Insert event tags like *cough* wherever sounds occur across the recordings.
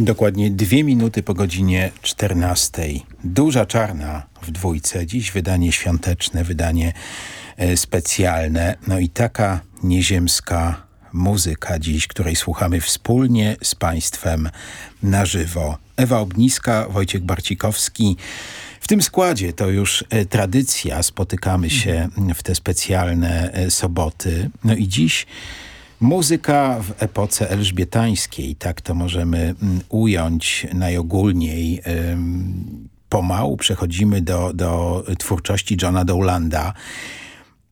Dokładnie dwie minuty po godzinie 14. Duża czarna w dwójce. Dziś wydanie świąteczne, wydanie e, specjalne. No i taka nieziemska muzyka dziś, której słuchamy wspólnie z Państwem na żywo. Ewa Obniska, Wojciech Barcikowski. W tym składzie to już e, tradycja. Spotykamy się w te specjalne e, soboty. No i dziś Muzyka w epoce elżbietańskiej, tak to możemy mm, ująć najogólniej. Pomału przechodzimy do, do twórczości Johna Dowlanda.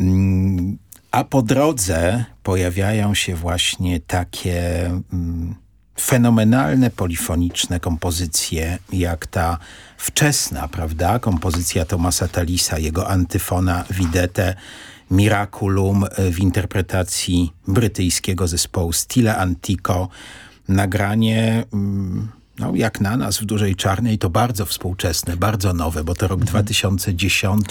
Mm, a po drodze pojawiają się właśnie takie mm, fenomenalne polifoniczne kompozycje, jak ta wczesna, prawda, kompozycja Tomasa Talisa, jego antyfona Widete, Miraculum e, w interpretacji brytyjskiego zespołu Stile Antico. Nagranie, mm, no jak na nas w Dużej Czarnej, to bardzo współczesne, bardzo nowe, bo to rok mhm. 2010.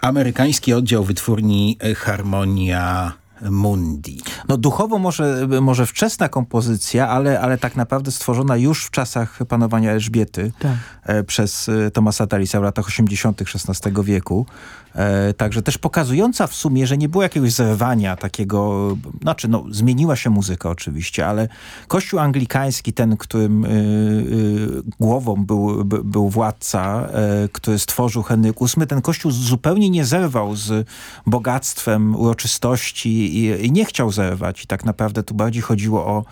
Amerykański oddział wytwórni Harmonia Mundi. No duchowo może, może wczesna kompozycja, ale, ale tak naprawdę stworzona już w czasach panowania Elżbiety tak. E, przez e, Tomasa Talisa w latach 80. XVI wieku. E, także też pokazująca w sumie, że nie było jakiegoś zerwania takiego, znaczy no, zmieniła się muzyka oczywiście, ale kościół anglikański, ten, którym y, y, głową był, by, był władca, y, który stworzył Henryk VIII, ten kościół zupełnie nie zerwał z bogactwem uroczystości i, i nie chciał zerwać. I tak naprawdę tu bardziej chodziło o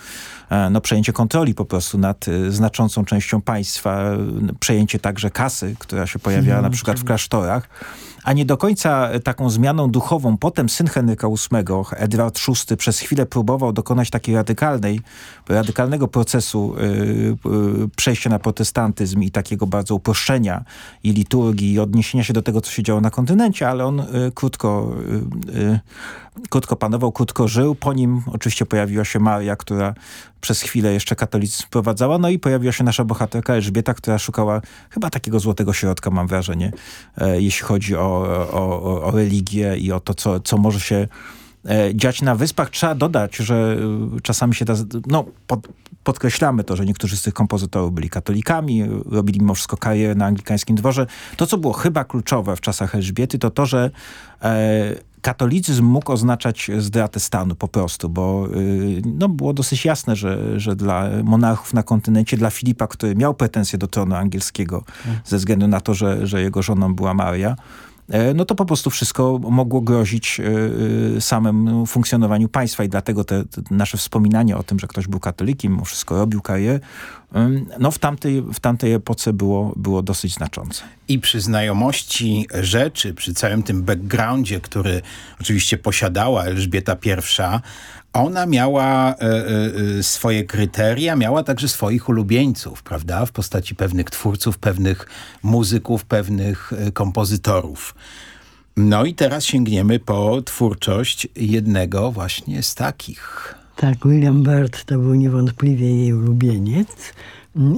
no, przejęcie kontroli po prostu nad znaczącą częścią państwa, przejęcie także kasy, która się pojawiała na przykład w klasztorach a nie do końca taką zmianą duchową. Potem syn Henryka VIII, Edward VI, przez chwilę próbował dokonać takiej radykalnej, radykalnego procesu yy, przejścia na protestantyzm i takiego bardzo uproszczenia i liturgii i odniesienia się do tego, co się działo na kontynencie, ale on yy, krótko, yy, krótko panował, krótko żył. Po nim oczywiście pojawiła się Maria, która przez chwilę jeszcze katolicyzm wprowadzała. No i pojawiła się nasza bohaterka Elżbieta, która szukała chyba takiego złotego środka, mam wrażenie, e, jeśli chodzi o, o, o religię i o to, co, co może się e, dziać na wyspach. Trzeba dodać, że e, czasami się da, no, pod, podkreślamy to, że niektórzy z tych kompozytorów byli katolikami, robili mimo wszystko karierę na anglikańskim dworze. To, co było chyba kluczowe w czasach Elżbiety, to to, że e, katolicyzm mógł oznaczać zdratę stanu po prostu, bo y, no, było dosyć jasne, że, że dla monarchów na kontynencie, dla Filipa, który miał pretensje do tronu angielskiego ze względu na to, że, że jego żoną była Maria, no to po prostu wszystko mogło grozić e, e, samym funkcjonowaniu państwa i dlatego te, te nasze wspominanie o tym, że ktoś był katolikiem, wszystko robił karierę, no w tamtej, w tamtej epoce było, było dosyć znaczące. I przy znajomości rzeczy, przy całym tym backgroundzie, który oczywiście posiadała Elżbieta I, ona miała e, e, swoje kryteria, miała także swoich ulubieńców, prawda? W postaci pewnych twórców, pewnych muzyków, pewnych e, kompozytorów. No i teraz sięgniemy po twórczość jednego właśnie z takich. Tak, William Byrd to był niewątpliwie jej ulubieniec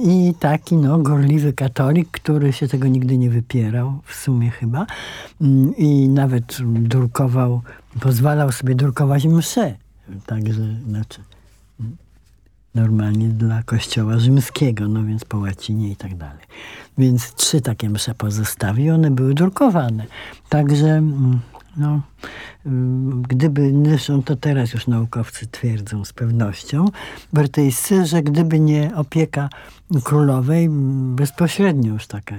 i taki no, gorliwy katolik, który się tego nigdy nie wypierał, w sumie chyba. I nawet drukował, pozwalał sobie drukować msze także znaczy normalnie dla kościoła rzymskiego, no więc po łacinie i tak dalej. Więc trzy takie msze pozostawił, one były drukowane. Także mm, no, mm, gdyby, zresztą to teraz już naukowcy twierdzą z pewnością, brytyjscy, że gdyby nie opieka królowej, mm, bezpośrednio już taka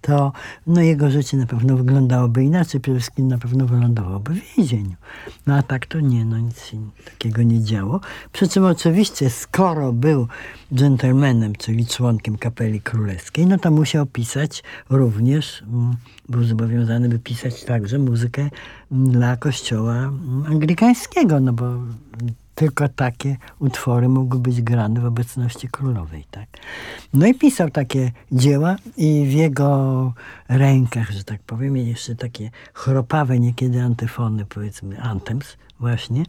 to no, jego życie na pewno wyglądałoby inaczej. Przede wszystkim na pewno wylądowałoby w więzieniu. No a tak to nie, no nic się takiego nie działo. Przy czym oczywiście, skoro był dżentelmenem, czyli członkiem kapeli królewskiej, no to musiał pisać również, mm, był zobowiązany by pisać także muzykę dla kościoła anglikańskiego, no bo tylko takie utwory mogły być grane w obecności królowej. Tak? No i pisał takie dzieła i w jego rękach, że tak powiem, jeszcze takie chropawe niekiedy antyfony, powiedzmy anthems właśnie,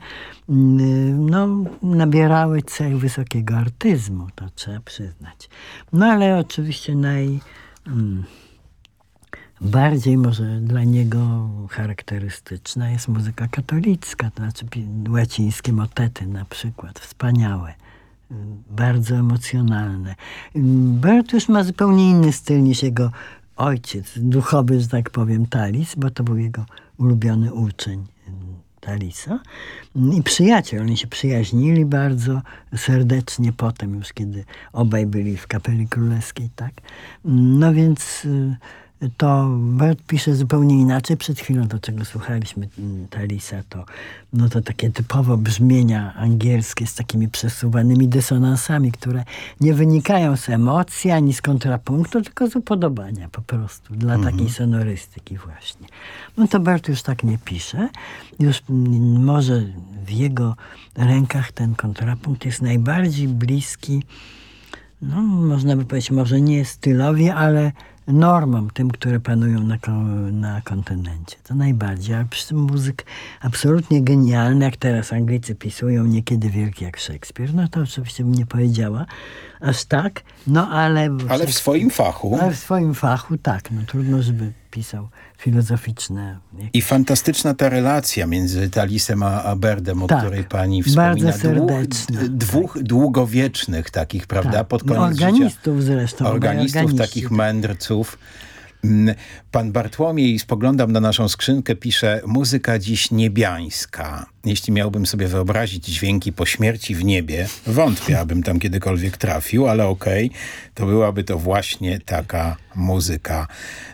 mm, no, nabierały cech wysokiego artyzmu, to trzeba przyznać. No ale oczywiście naj... Mm, Bardziej może dla niego charakterystyczna jest muzyka katolicka, to znaczy łacińskie motety na przykład, wspaniałe bardzo emocjonalne. Bertusz ma zupełnie inny styl niż jego ojciec, duchowy, że tak powiem, Talis, bo to był jego ulubiony uczeń. Talisa i przyjaciel. Oni się przyjaźnili bardzo serdecznie potem, już kiedy obaj byli w kapeli królewskiej, tak? No więc y, to Bert pisze zupełnie inaczej. Przed chwilą to, czego słuchaliśmy mm, Talisa, to, no to takie typowo brzmienia angielskie z takimi przesuwanymi dysonansami, które nie wynikają z emocji ani z kontrapunktu, tylko z upodobania po prostu dla mhm. takiej sonorystyki właśnie. No to Bert już tak nie pisze. Już mm, może w jego rękach ten kontrapunkt jest najbardziej bliski, no można by powiedzieć, może nie stylowi, ale normom, tym, które panują na, na kontynencie. To najbardziej. A przy tym muzyk absolutnie genialny, jak teraz Anglicy pisują, niekiedy wielki jak Szekspir. No to oczywiście bym nie powiedziała aż tak, no ale... Ale w swoim fachu. Ale w swoim fachu, tak. No trudno, żeby pisał filozoficzne. I fantastyczna ta relacja między Talisem a, a Berdem, o tak, której pani wspomina. Bardzo serdeczna. Dwóch, dwóch tak. długowiecznych takich, prawda? Tak. Pod koniec organistów życia. zresztą. Organistów, takich mędrców. Mm, pan Bartłomiej, spoglądam na naszą skrzynkę, pisze muzyka dziś niebiańska. Jeśli miałbym sobie wyobrazić dźwięki po śmierci w niebie, wątpię, abym tam kiedykolwiek trafił, ale okej, okay, to byłaby to właśnie taka muzyka.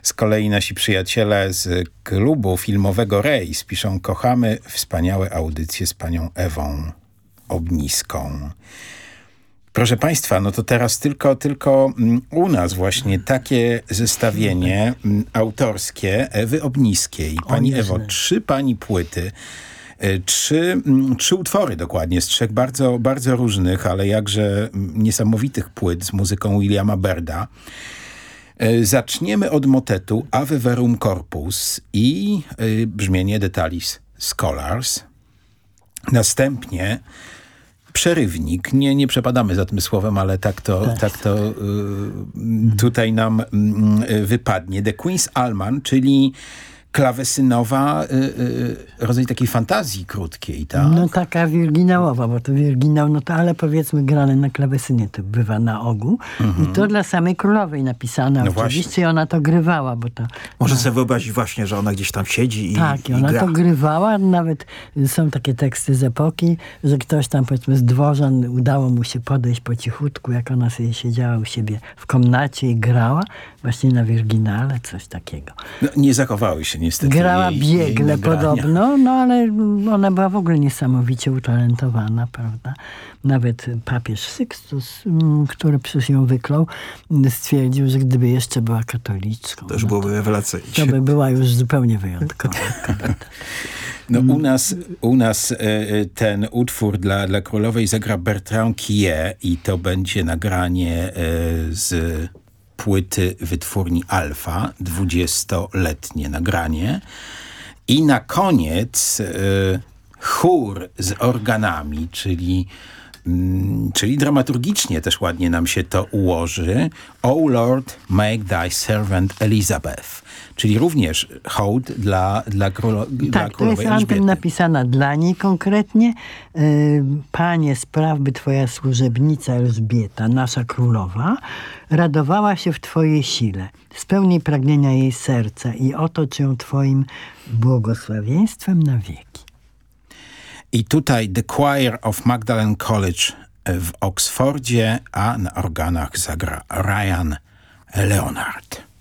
Z kolei nasi przyjaciele z klubu filmowego Rejs piszą, kochamy wspaniałe audycje z panią Ewą Obniską. Proszę Państwa, no to teraz tylko, tylko mm, u nas właśnie takie zestawienie mm, autorskie Ewy Obniskiej. Pani Ewo, trzy pani płyty, e, trzy, mm, trzy utwory dokładnie, z trzech bardzo, bardzo różnych, ale jakże niesamowitych płyt z muzyką Williama Berda. E, zaczniemy od motetu Ave Verum Corpus i e, brzmienie Detalis Scholars. Następnie przerywnik. Nie, nie przepadamy za tym słowem, ale tak to, tak. tak to y, tutaj nam y, wypadnie. The Queen's Alman, czyli klawesynowa, y, y, rodzaj takiej fantazji krótkiej, tak? No taka wirginałowa, bo to wirginał, no to ale powiedzmy grane na klawesynie to bywa na ogół. Mhm. I to dla samej królowej napisane no oczywiście właśnie. i ona to grywała, bo to... Może no. sobie wyobrazić właśnie, że ona gdzieś tam siedzi i Tak, i ona gra. to grywała, nawet są takie teksty z epoki, że ktoś tam powiedzmy z dworzan udało mu się podejść po cichutku, jak ona sobie siedziała u siebie w komnacie i grała, właśnie na wirginale, coś takiego. No, nie zachowały się niestety Grała jej, biegle jej podobno, no ale ona była w ogóle niesamowicie utalentowana, prawda? Nawet papież Sykstus, mm, który przecież ją wyklął, stwierdził, że gdyby jeszcze była katoliczką. To już no byłoby to, rewelacyjnie. To by była już zupełnie wyjątkowa kobieta. *laughs* No u nas, u nas e, e, ten utwór dla, dla królowej zagra Bertrand Kie i to będzie nagranie e, z płyty wytwórni Alfa, dwudziestoletnie nagranie. I na koniec y, chór z organami, czyli mm, czyli dramaturgicznie też ładnie nam się to ułoży. O Lord, make thy servant Elizabeth czyli również hołd dla, dla, królo, tak, dla królowej to jest napisana dla niej konkretnie. E, Panie, spraw, by twoja służebnica Elżbieta, nasza królowa, radowała się w twojej sile. Spełnij pragnienia jej serca i otocz ją twoim błogosławieństwem na wieki. I tutaj The Choir of Magdalen College w Oksfordzie, a na organach zagra Ryan Leonard.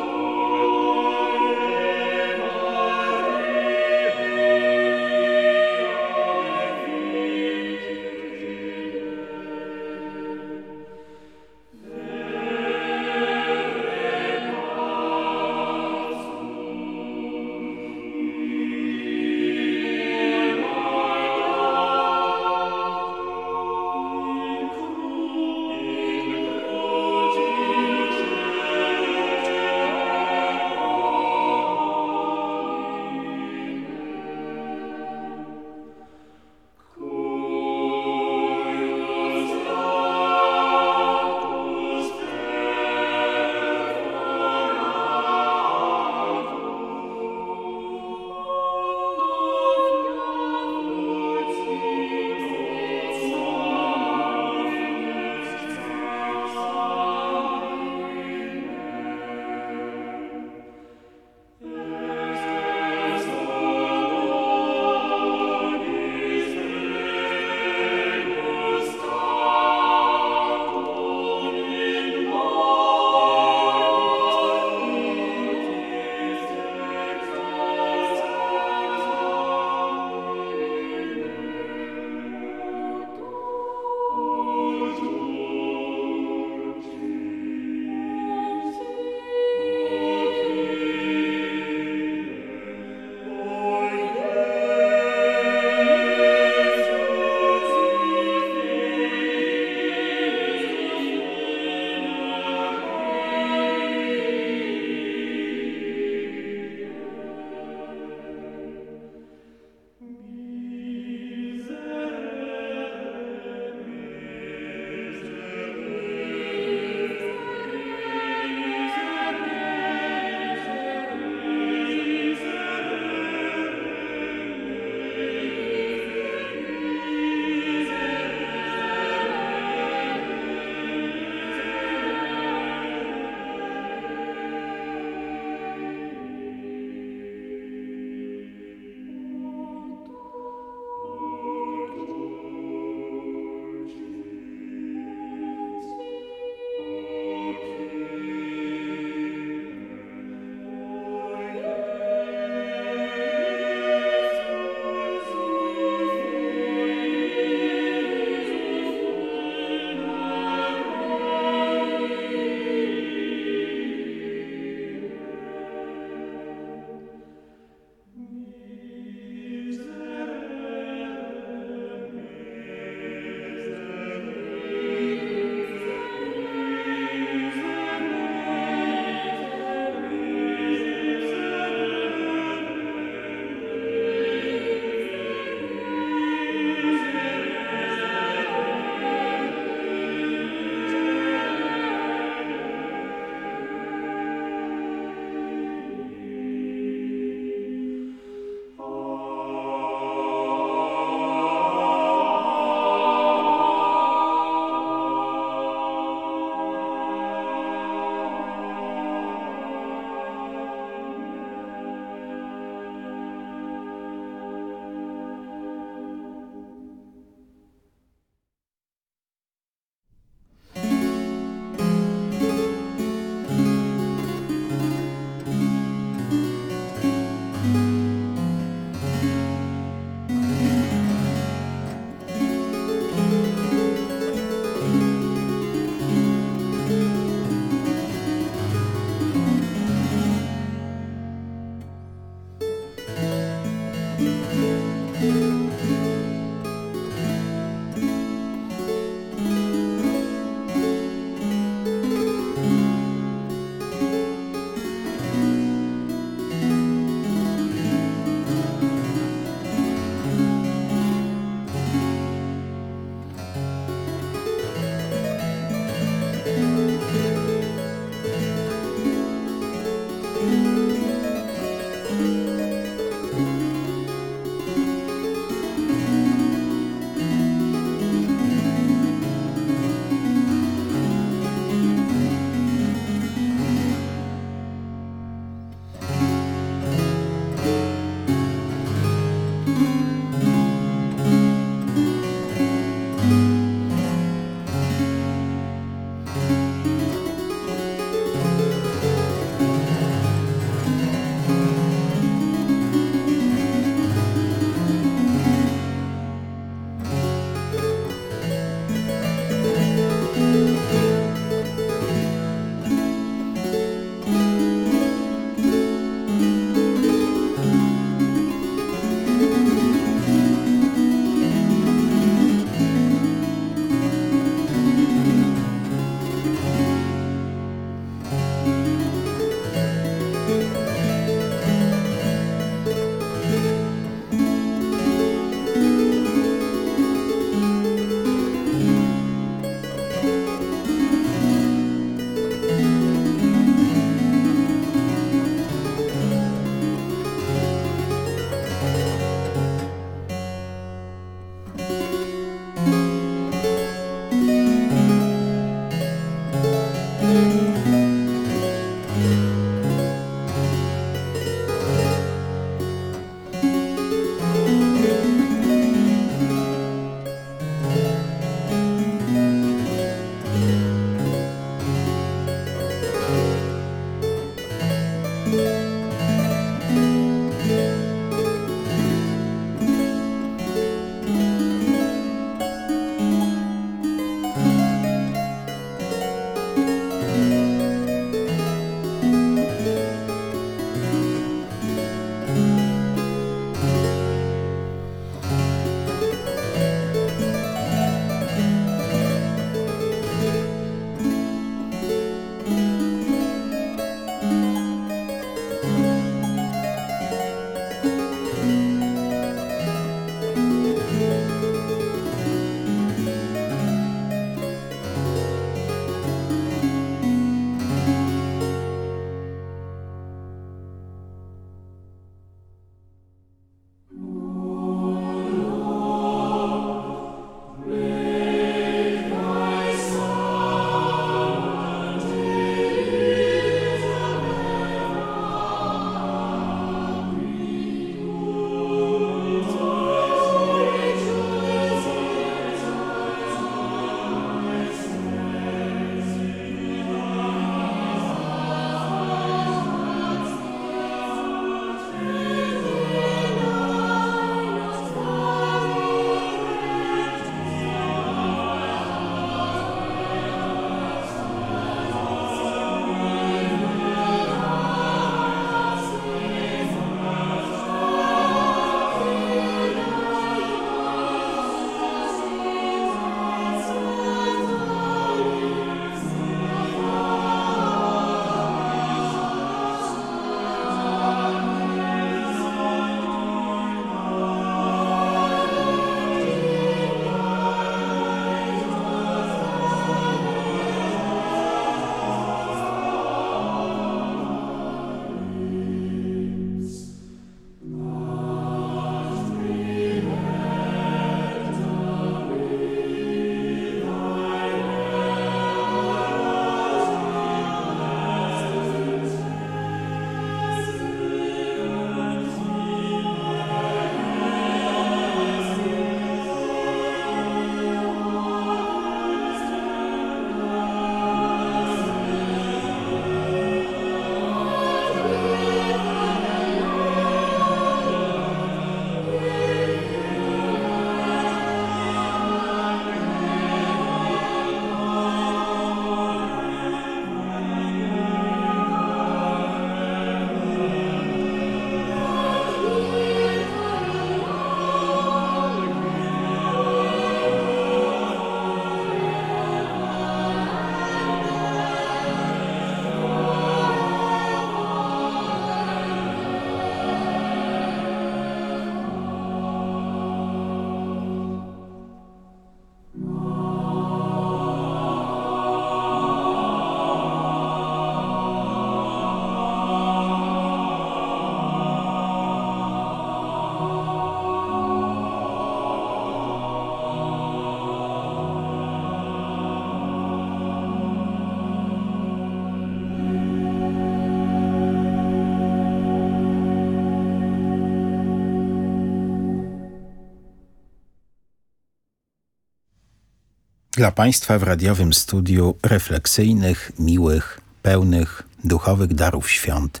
Dla Państwa w radiowym studiu refleksyjnych, miłych, pełnych duchowych darów świąt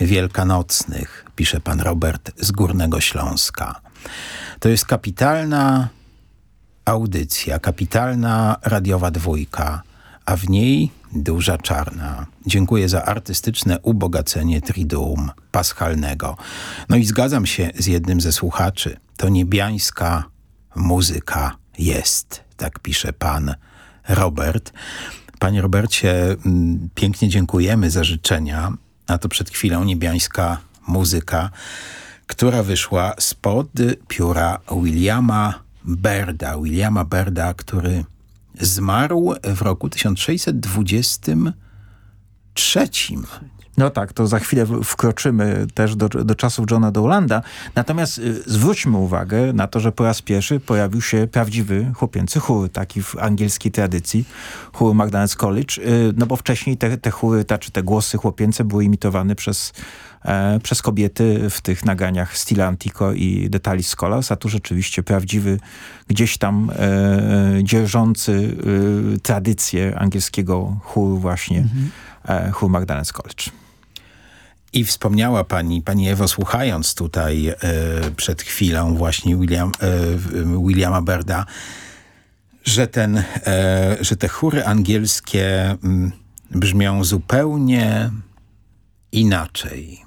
wielkanocnych, pisze pan Robert z Górnego Śląska. To jest kapitalna audycja, kapitalna radiowa dwójka, a w niej duża czarna. Dziękuję za artystyczne ubogacenie triduum paschalnego. No i zgadzam się z jednym ze słuchaczy. To niebiańska muzyka jest, tak pisze pan Robert. Panie Robercie, mm, pięknie dziękujemy za życzenia, a to przed chwilą niebiańska muzyka, która wyszła spod pióra Williama Berda. Williama Berda, który zmarł w roku 1623. No tak, to za chwilę wkroczymy też do, do czasów Johna Dowlanda. Natomiast y, zwróćmy uwagę na to, że po raz pierwszy pojawił się prawdziwy chłopięcy chór, taki w angielskiej tradycji, chór Magdalens College, y, no bo wcześniej te, te chóry, ta, czy te głosy chłopięce były imitowane przez e, przez kobiety w tych naganiach Stila Antico i Detalis Scholars, a tu rzeczywiście prawdziwy, gdzieś tam e, e dzierżący e, tradycję angielskiego chóru właśnie, mhm. e, chór Magdalens College. I wspomniała pani, pani Ewo, słuchając tutaj e, przed chwilą właśnie William, e, Williama Berda, że, ten, e, że te chóry angielskie m, mm, brzmią zupełnie inaczej.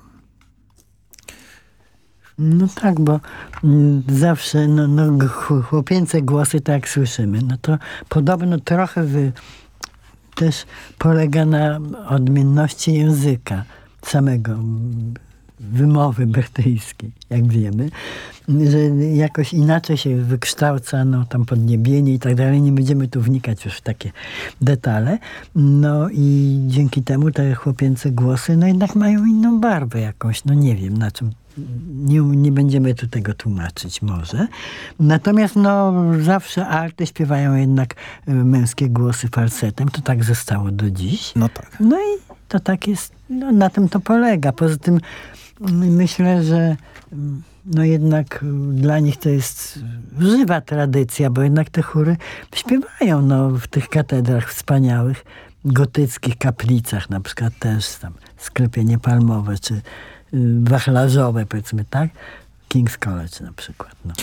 No tak, bo mm, zawsze no, no, chłopięce głosy, tak słyszymy, no to podobno trochę wy, też polega na odmienności języka samego wymowy brytyjskiej, jak wiemy, że jakoś inaczej się wykształca no, tam podniebienie i tak dalej. Nie będziemy tu wnikać już w takie detale. No i dzięki temu te chłopięce głosy no jednak mają inną barwę jakąś. No nie wiem na czym nie, nie będziemy tu tego tłumaczyć może. Natomiast no, zawsze arty śpiewają jednak y, męskie głosy falsetem. To tak zostało do dziś. No tak. No i to tak jest, no, na tym to polega. Poza tym myślę, że no jednak mm, dla nich to jest żywa tradycja, bo jednak te chóry śpiewają no, w tych katedrach wspaniałych, gotyckich kaplicach, na przykład też tam sklepienie palmowe, czy y, wachlarzowe, powiedzmy tak, King's College na przykład. No.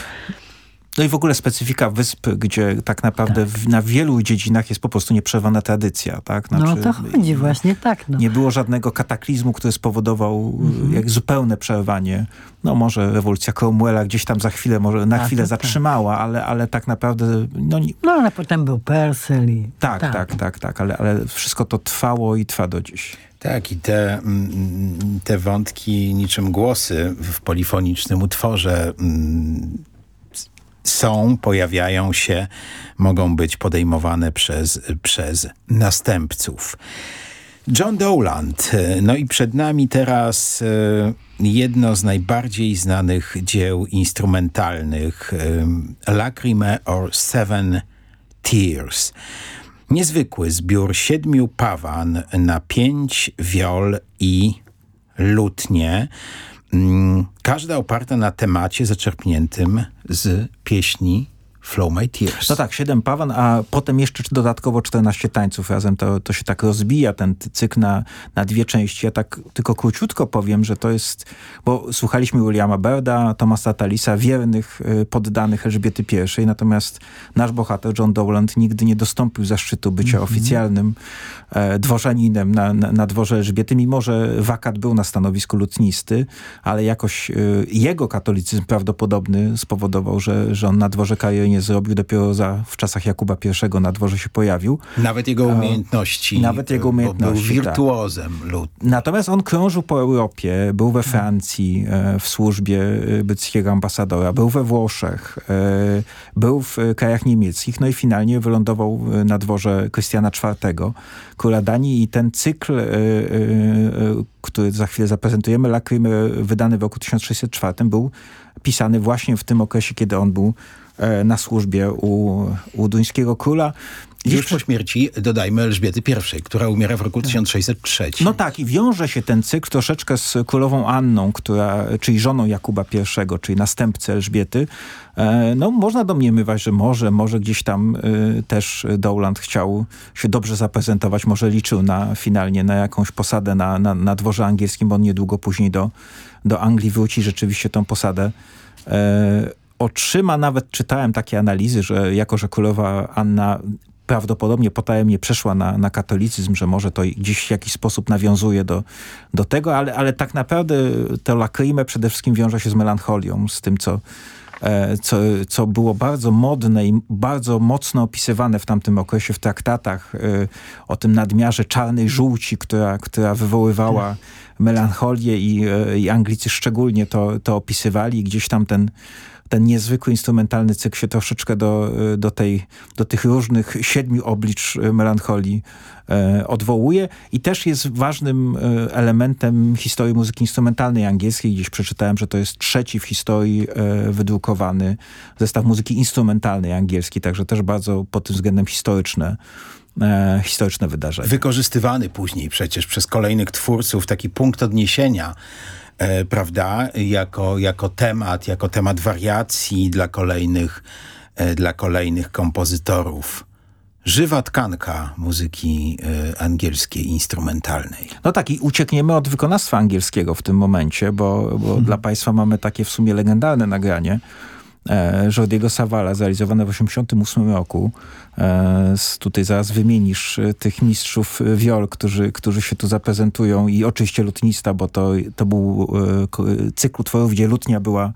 No i w ogóle specyfika wysp, gdzie tak naprawdę tak. W, na wielu dziedzinach jest po prostu nieprzerwana tradycja. Tak? No, znaczy, no to chodzi właśnie tak. No. Nie było żadnego kataklizmu, który spowodował mhm. jak zupełne przerwanie. No może rewolucja Cromwella gdzieś tam za chwilę, może na A, chwilę tak. zatrzymała, tak. ale, ale tak naprawdę... No, nie... no ale potem był Persel i... Tak, tak, tak, tak, tak ale, ale wszystko to trwało i trwa do dziś. Tak, i te, mm, te wątki niczym głosy w polifonicznym utworze mm, są, pojawiają się, mogą być podejmowane przez, przez następców. John Dowland. No i przed nami teraz e, jedno z najbardziej znanych dzieł instrumentalnych e, Lacrime or Seven Tears. Niezwykły zbiór siedmiu pawan na pięć wiol i lutnie. Mm, każda oparta na temacie zaczerpniętym z pieśni Flow My Tears. No tak, 7 pawan, a potem jeszcze dodatkowo 14 tańców razem. To, to się tak rozbija, ten cykl na, na dwie części. Ja tak tylko króciutko powiem, że to jest, bo słuchaliśmy Williama Berda, Thomasa Talisa, wiernych y, poddanych Elżbiety I, natomiast nasz bohater John Dowland nigdy nie dostąpił zaszczytu bycia mm -hmm. oficjalnym e, dworzaninem na, na, na, dworze Elżbiety, mimo że wakat był na stanowisku lutnisty, ale jakoś y, jego katolicyzm prawdopodobny spowodował, że, że on na dworze Kajery nie zrobił, dopiero za, w czasach Jakuba I na dworze się pojawił. Nawet jego umiejętności. Nawet jego umiejętności. Był tak. wirtuozem. Tak. Natomiast on krążył po Europie, był we Francji e, w służbie e, brytyjskiego ambasadora, był we Włoszech, e, był w krajach niemieckich, no i finalnie wylądował na dworze Krystiana IV, króla Danii i ten cykl, który za chwilę zaprezentujemy, Lacrimy, wydany w roku 1604 był pisany właśnie w tym okresie, kiedy on był e, na służbie u, u duńskiego króla. Już po śmierci, dodajmy, Elżbiety I, która umiera w roku 1603. Tak. No tak, i wiąże się ten cykl troszeczkę z królową Anną, która, czyli żoną Jakuba I, czyli następcy Elżbiety. E, no można domniemywać, że może, może gdzieś tam y, też Dowland chciał się dobrze zaprezentować, może liczył na finalnie na jakąś posadę na, na, na dworze angielskim, bo on niedługo później do, do Anglii wróci, rzeczywiście tą posadę e, otrzyma. Nawet czytałem takie analizy, że jako, że królowa Anna prawdopodobnie potajemnie przeszła na, na katolicyzm, że może to gdzieś w jakiś sposób nawiązuje do, do tego, ale, ale tak naprawdę to lakryme przede wszystkim wiąże się z melancholią, z tym, co, e, co, co było bardzo modne i bardzo mocno opisywane w tamtym okresie w traktatach e, o tym nadmiarze czarnej żółci, która, która wywoływała tak. melancholię i, e, i Anglicy szczególnie to, to opisywali. Gdzieś tam ten ten niezwykły instrumentalny cykl się troszeczkę do, do, tej, do tych różnych siedmiu oblicz e, melancholii e, odwołuje i też jest ważnym e, elementem historii muzyki instrumentalnej angielskiej. Gdzieś przeczytałem, że to jest trzeci w historii e, wydrukowany zestaw muzyki instrumentalnej angielskiej, także też bardzo pod tym względem historyczne e, historyczne wydarzenie. Wykorzystywany później przecież przez kolejnych twórców taki punkt odniesienia prawda, jako, jako temat, jako temat wariacji dla kolejnych, e, dla kolejnych kompozytorów żywa tkanka muzyki e, angielskiej, instrumentalnej. No tak i uciekniemy od wykonawstwa angielskiego w tym momencie, bo, bo hmm. dla państwa mamy takie w sumie legendarne nagranie e, Jordiego Savala, zrealizowane w 1988 roku. E, tutaj zaraz wymienisz e, tych mistrzów wiol, którzy, którzy się tu zaprezentują i oczywiście lutnista, bo to, to był e, cykl utworów, gdzie lutnia była,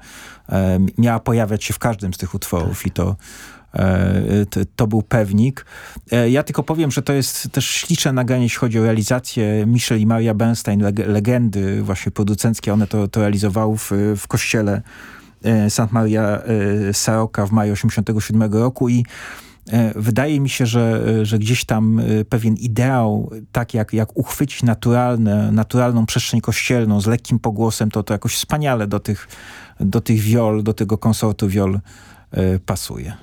e, miała pojawiać się w każdym z tych utworów tak. i to to był pewnik. Ja tylko powiem, że to jest też śliczne nagranie, jeśli chodzi o realizację. Michel i Maria Bernstein, legendy właśnie producenckie, one to, to realizowały w, w kościele St. Maria Saroka w maju 87 roku i Wydaje mi się, że, że gdzieś tam pewien ideał, tak jak, jak uchwycić naturalne, naturalną przestrzeń kościelną z lekkim pogłosem, to to jakoś wspaniale do tych, do tych wiol, do tego konsortu wiol pasuje.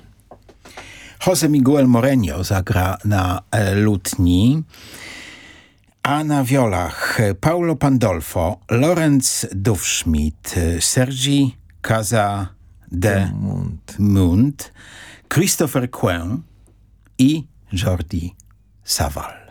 Jose Miguel Moreno zagra na e, lutni, a na wiolach Paulo Pandolfo, Lorenz Dufschmidt, Sergi Casa de Mund, Mund Christopher Quinn i Jordi Saval.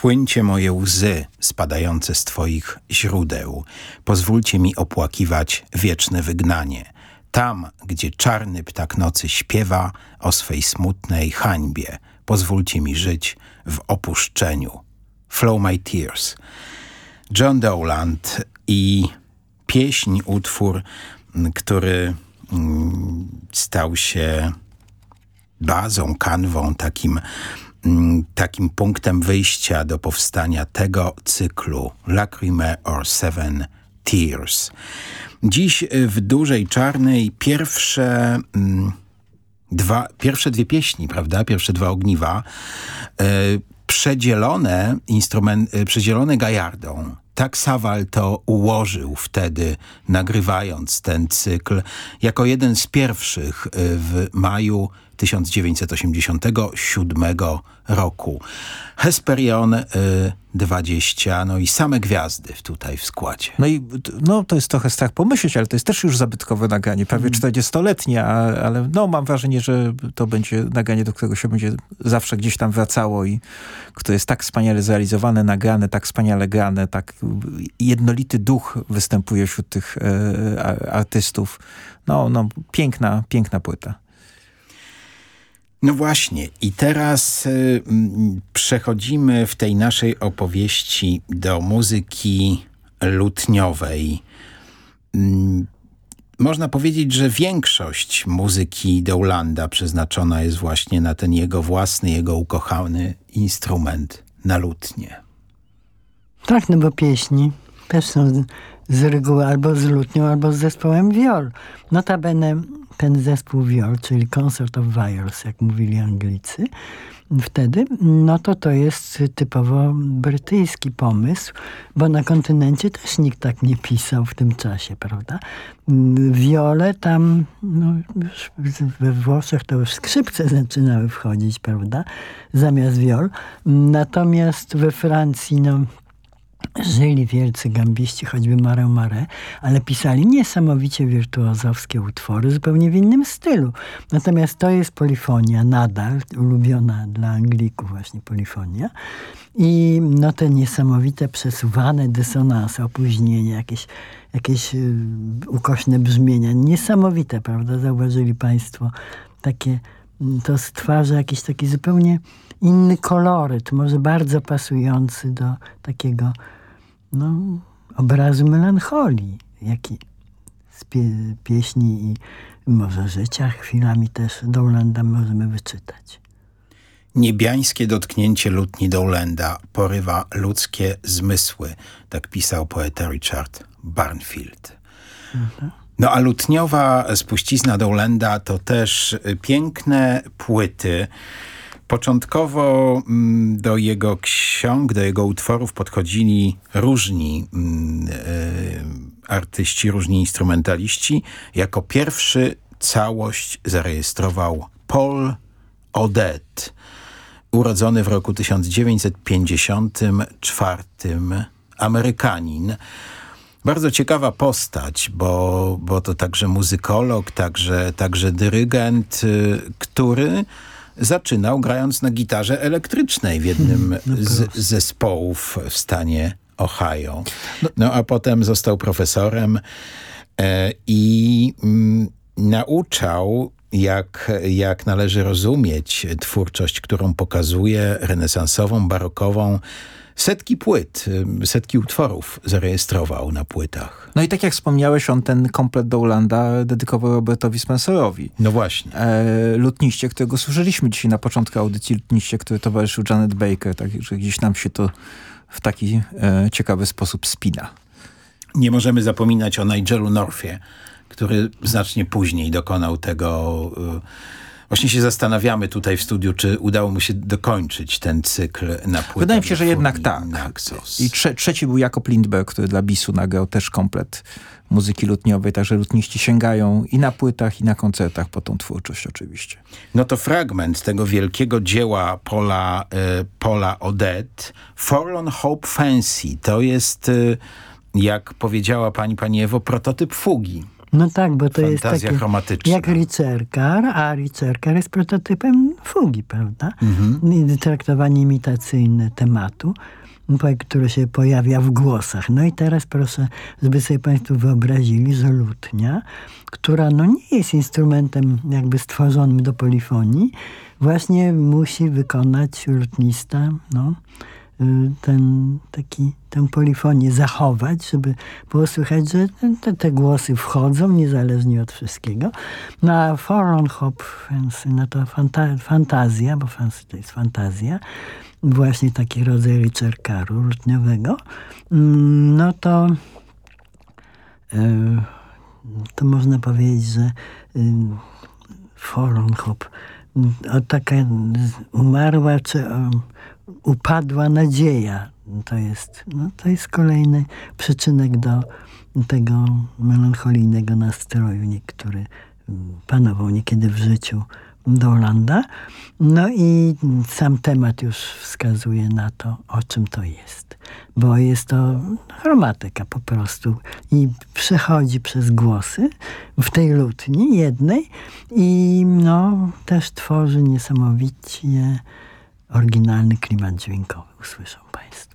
Płyńcie moje łzy spadające z Twoich źródeł. Pozwólcie mi opłakiwać wieczne wygnanie. Tam, gdzie czarny ptak nocy śpiewa o swej smutnej hańbie. Pozwólcie mi żyć w opuszczeniu. Flow My Tears. John Dowland i pieśń, utwór, który mm, stał się bazą, kanwą, takim takim punktem wyjścia do powstania tego cyklu Lacrime or Seven Tears. Dziś w Dużej Czarnej pierwsze mm, dwa, pierwsze dwie pieśni, prawda? Pierwsze dwa ogniwa e, przedzielone instrument, e, przedzielone gajardą. Tak Sawal to ułożył wtedy, nagrywając ten cykl, jako jeden z pierwszych w maju 1987 roku. Hesperion y, 20, no i same gwiazdy tutaj w składzie. No i no, to jest trochę strach pomyśleć, ale to jest też już zabytkowe nagranie, prawie 40-letnie, mm. ale no, mam wrażenie, że to będzie nagranie, do którego się będzie zawsze gdzieś tam wracało i które jest tak wspaniale zrealizowane, nagrane, tak wspaniale grane, tak jednolity duch występuje wśród tych e, artystów. No, no, piękna, piękna płyta. No właśnie i teraz y, przechodzimy w tej naszej opowieści do muzyki lutniowej. Y, można powiedzieć, że większość muzyki Dowlanda przeznaczona jest właśnie na ten jego własny, jego ukochany instrument, na lutnię. Tak, no bo pieśni też są z reguły albo z lutnią, albo z zespołem wiol. Notabene ten zespół wiol, czyli Concert of Viols, jak mówili Anglicy, wtedy, no to to jest typowo brytyjski pomysł, bo na kontynencie też nikt tak nie pisał w tym czasie, prawda? Wiole tam, no już we Włoszech to już skrzypce zaczynały wchodzić, prawda? Zamiast wiol. Natomiast we Francji, no Żyli wielcy gambiści, choćby Marę Mare, ale pisali niesamowicie wirtuozowskie utwory, zupełnie w innym stylu. Natomiast to jest polifonia nadal, ulubiona dla Anglików właśnie polifonia. I no te niesamowite przesuwane dysonanse, opóźnienia, jakieś, jakieś y, ukośne brzmienia. Niesamowite, prawda? Zauważyli państwo takie, mm, to stwarza jakiś taki zupełnie inny koloryt, może bardzo pasujący do takiego no, obrazu melancholii, jaki z pie pieśni i może życia chwilami też Dowlanda możemy wyczytać. Niebiańskie dotknięcie lutni Dowlanda porywa ludzkie zmysły, tak pisał poeta Richard Barnfield. Mhm. No a lutniowa spuścizna Dowlanda to też piękne płyty, Początkowo mm, do jego ksiąg, do jego utworów podchodzili różni mm, e, artyści, różni instrumentaliści. Jako pierwszy całość zarejestrował Paul Odette, urodzony w roku 1954, Amerykanin. Bardzo ciekawa postać, bo, bo to także muzykolog, także, także dyrygent, y, który zaczynał grając na gitarze elektrycznej w jednym *laughs* no z zespołów w stanie Ohio. No, no a potem został profesorem e, i mm, nauczał jak, jak należy rozumieć twórczość, którą pokazuje, renesansową, barokową, setki płyt, setki utworów zarejestrował na płytach. No i tak jak wspomniałeś, on ten komplet Dowlanda dedykował Robertowi Spencerowi. No właśnie. E, lutniście, którego słyszeliśmy dzisiaj na początku audycji, lutniście, który towarzyszył Janet Baker, także gdzieś nam się to w taki e, ciekawy sposób spina. Nie możemy zapominać o Nigelu Northie, który znacznie później dokonał tego... E, Właśnie się zastanawiamy tutaj w studiu, czy udało mu się dokończyć ten cykl na płytę. Wydaje mi się, że jednak tak. Naxos. I trze trzeci był Jakob Lindberg, który dla Bisu nagrał też komplet muzyki lutniowej, także lutniści sięgają i na płytach, i na koncertach po tą twórczość oczywiście. No to fragment tego wielkiego dzieła Paula, y, Paula Odette, Forlorn Hope Fancy, to jest, y, jak powiedziała pani, pani Ewo, prototyp fugi. No tak, bo to Fantazja jest takie, chromatyczna. jak Ricerkar, a Ricerkar jest prototypem fugi, prawda? Mhm. Traktowanie imitacyjne tematu, które się pojawia w głosach. No i teraz proszę, żeby sobie Państwo wyobrazili, że lutnia, która no nie jest instrumentem jakby stworzonym do polifonii, właśnie musi wykonać lutnista, no, ten, taki, tę polifonię zachować, żeby było słychać, że te, te głosy wchodzą niezależnie od wszystkiego. No a Forlorn Hop Fancy, no to fanta fantazja, bo fancy to jest fantazja, właśnie taki rodzaj Richard lutniowego, mm, no to y, to można powiedzieć, że y, Forlorn Hop taka umarła, czy upadła nadzieja. To jest, no, to jest kolejny przyczynek do tego melancholijnego nastroju, który panował niekiedy w życiu Dolanda. No i sam temat już wskazuje na to, o czym to jest. Bo jest to chromatyka po prostu i przechodzi przez głosy w tej lutni jednej i no, też tworzy niesamowicie oryginalny klimat dźwiękowy usłyszą Państwo.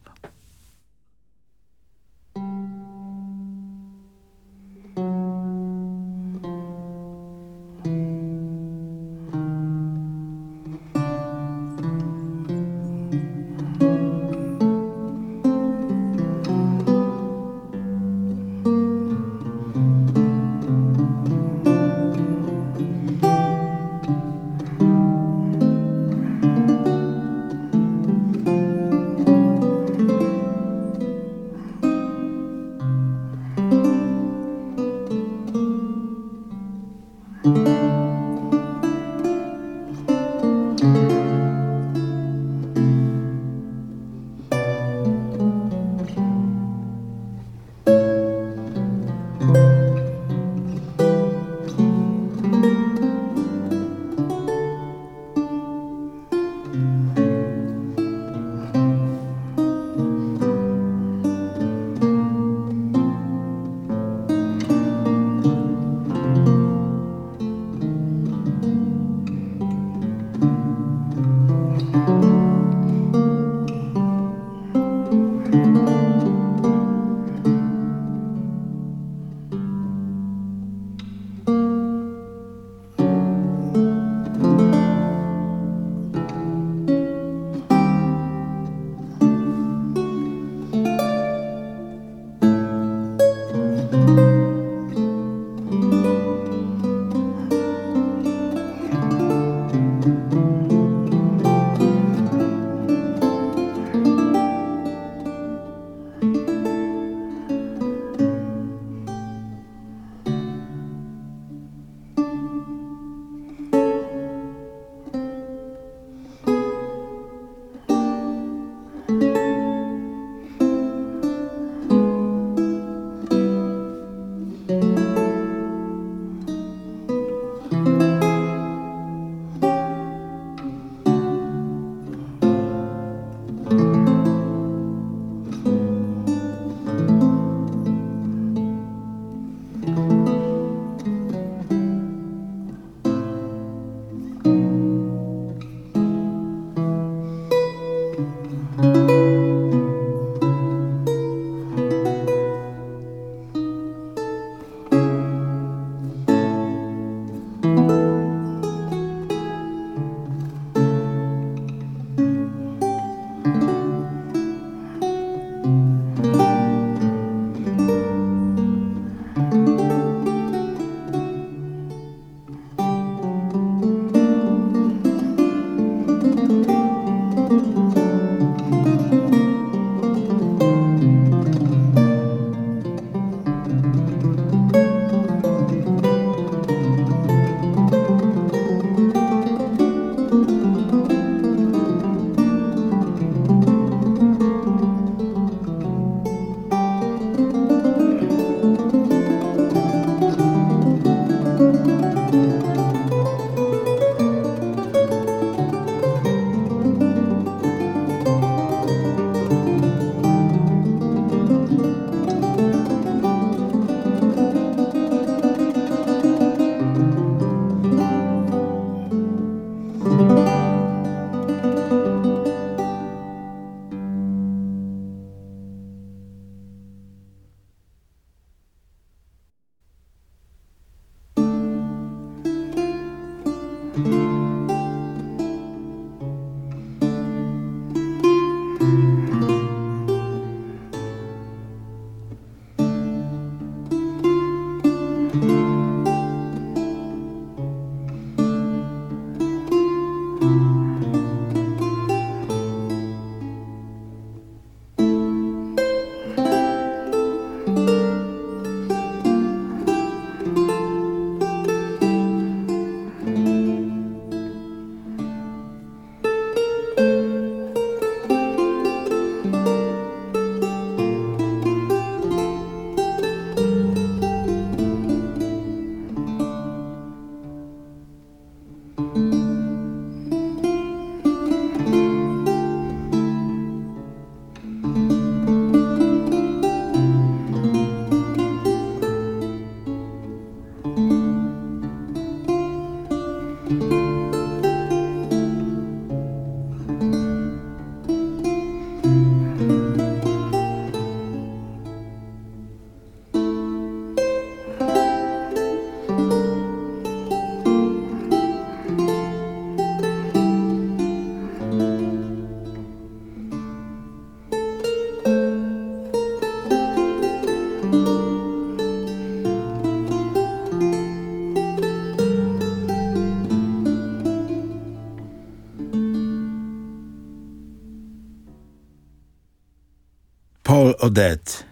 Odette,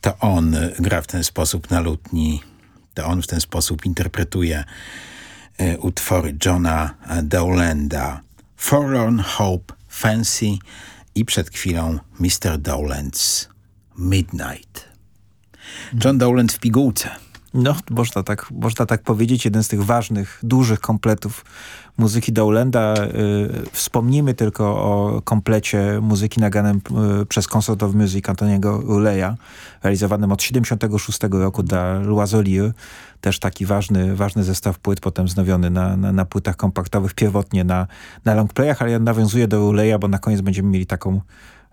to on gra w ten sposób na lutni, to on w ten sposób interpretuje y, utwory Johna Dowlanda. Forlorn Hope, Fancy i przed chwilą Mr. Dowland's Midnight. John Dowland w pigułce. No, można tak, można tak powiedzieć. Jeden z tych ważnych, dużych kompletów muzyki Dowlanda. Y, wspomnijmy tylko o komplecie muzyki naganym y, przez Concert of Music Antoniego Uleja, realizowanym od 76 roku dla Loiselieu. Też taki ważny, ważny zestaw płyt, potem znowiony na, na, na płytach kompaktowych, pierwotnie na, na longplayach, ale ja nawiązuję do Uleja, bo na koniec będziemy mieli taką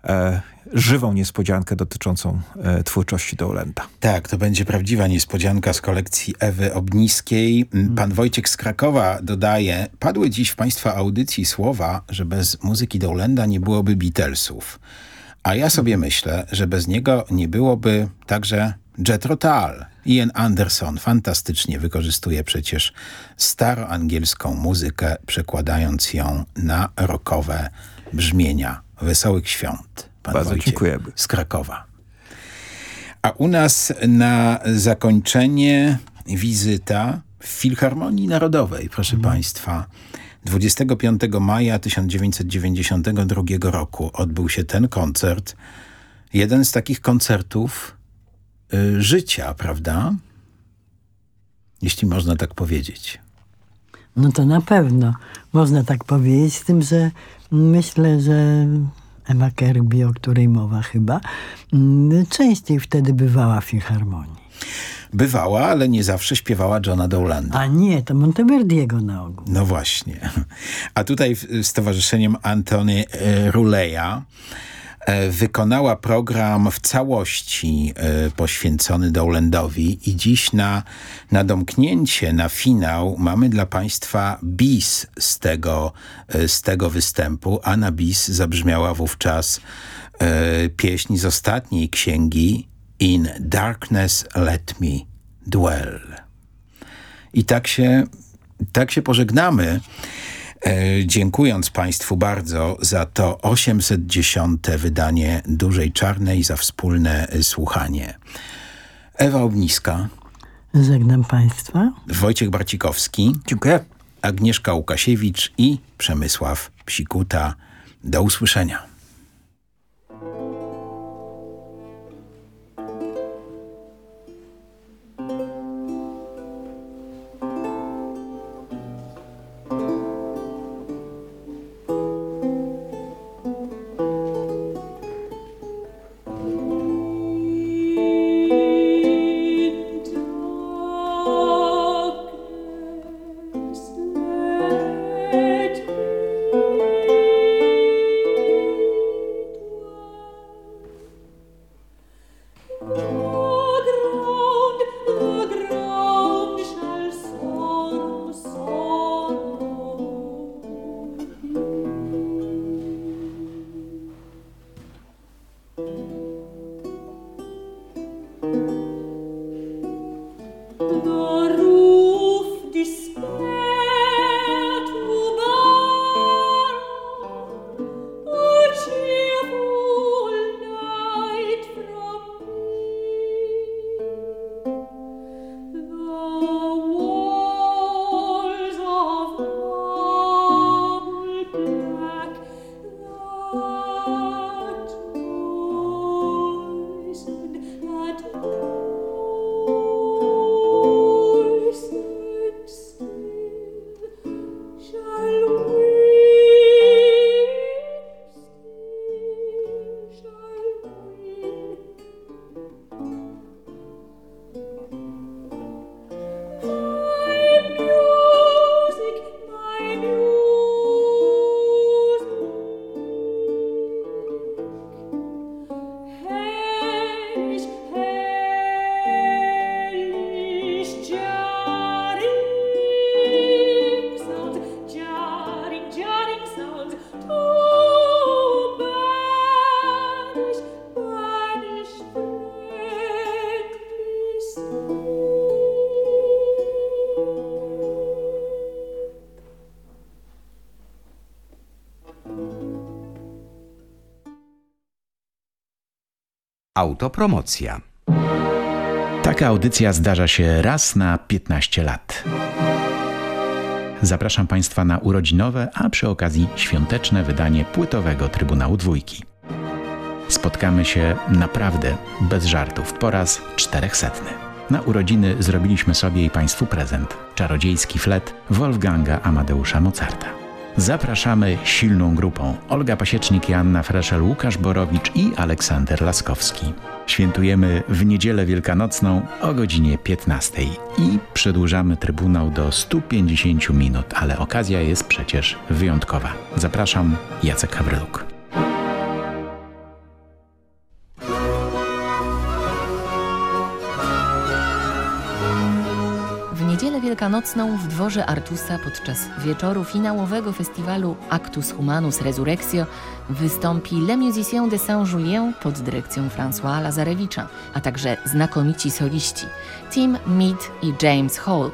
e, żywą niespodziankę dotyczącą e, twórczości Dowlanda. Tak, to będzie prawdziwa niespodzianka z kolekcji Ewy Obniskiej. Mm, pan Wojciech z Krakowa dodaje, padły dziś w Państwa audycji słowa, że bez muzyki Dowlanda nie byłoby Beatlesów. A ja sobie myślę, że bez niego nie byłoby także Jethro Tull. Ian Anderson fantastycznie wykorzystuje przecież staroangielską muzykę, przekładając ją na rockowe brzmienia Wesołych Świąt. Pan Bardzo Wojciech dziękujemy. Z Krakowa. A u nas na zakończenie wizyta w Filharmonii Narodowej, proszę hmm. Państwa. 25 maja 1992 roku odbył się ten koncert. Jeden z takich koncertów y, życia, prawda? Jeśli można tak powiedzieć. No to na pewno można tak powiedzieć, z tym, że myślę, że Ewa Kerby, o której mowa chyba, mm, częściej wtedy bywała w filharmonii. Bywała, ale nie zawsze śpiewała Johna Dowlanda. A nie, to Monteverdiego na ogół. No właśnie. A tutaj z Towarzyszeniem Antony e, Ruleja wykonała program w całości e, poświęcony Dowlandowi i dziś na, na domknięcie, na finał mamy dla Państwa bis z tego, z tego występu, a na bis zabrzmiała wówczas pieśń z ostatniej księgi In darkness let me dwell. I tak się, tak się pożegnamy, e, dziękując Państwu bardzo za to 810. wydanie Dużej Czarnej, za wspólne słuchanie. Ewa Obniska. Żegnam Państwa. Wojciech Barcikowski. Dziękuję. Agnieszka Łukasiewicz i Przemysław Psikuta. Do usłyszenia. Autopromocja. Taka audycja zdarza się raz na 15 lat. Zapraszam Państwa na urodzinowe, a przy okazji świąteczne wydanie płytowego Trybunału Dwójki. Spotkamy się naprawdę bez żartów po raz czterechsetny. Na urodziny zrobiliśmy sobie i Państwu prezent. Czarodziejski flet Wolfganga Amadeusza Mozarta. Zapraszamy silną grupą. Olga Pasiecznik, Joanna Freszel, Łukasz Borowicz i Aleksander Laskowski. Świętujemy w niedzielę wielkanocną o godzinie 15 i przedłużamy Trybunał do 150 minut, ale okazja jest przecież wyjątkowa. Zapraszam, Jacek Hawryluk. Wielkanocną w dworze Artusa podczas wieczoru finałowego festiwalu Actus Humanus Resurrectio wystąpi Le Musiciens de Saint-Julien pod dyrekcją François Lazarewicza, a także znakomici soliści Tim Mead i James Hall.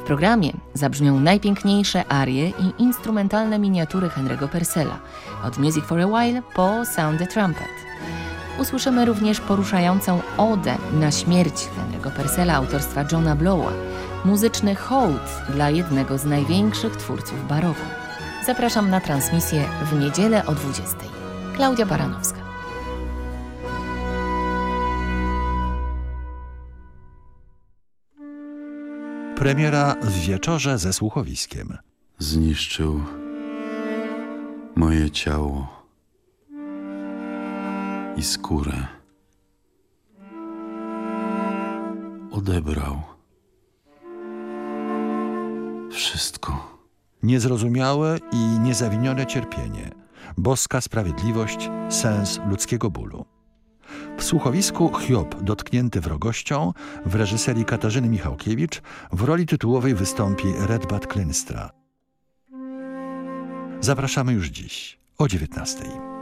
W programie zabrzmią najpiękniejsze arie i instrumentalne miniatury Henry'ego Purcella, od Music for a While po Sound the Trumpet. Usłyszymy również poruszającą odę na śmierć Henry'ego Purcella autorstwa Johna Blowa, muzyczny hołd dla jednego z największych twórców baroku. Zapraszam na transmisję w niedzielę o 20. Klaudia Baranowska. Premiera w wieczorze ze słuchowiskiem. Zniszczył moje ciało i skórę odebrał. Wszystko. Niezrozumiałe i niezawinione cierpienie, boska sprawiedliwość, sens ludzkiego bólu. W słuchowisku Hiob dotknięty wrogością w reżyserii Katarzyny Michałkiewicz w roli tytułowej wystąpi Redbat Klynstra. Zapraszamy już dziś o 19.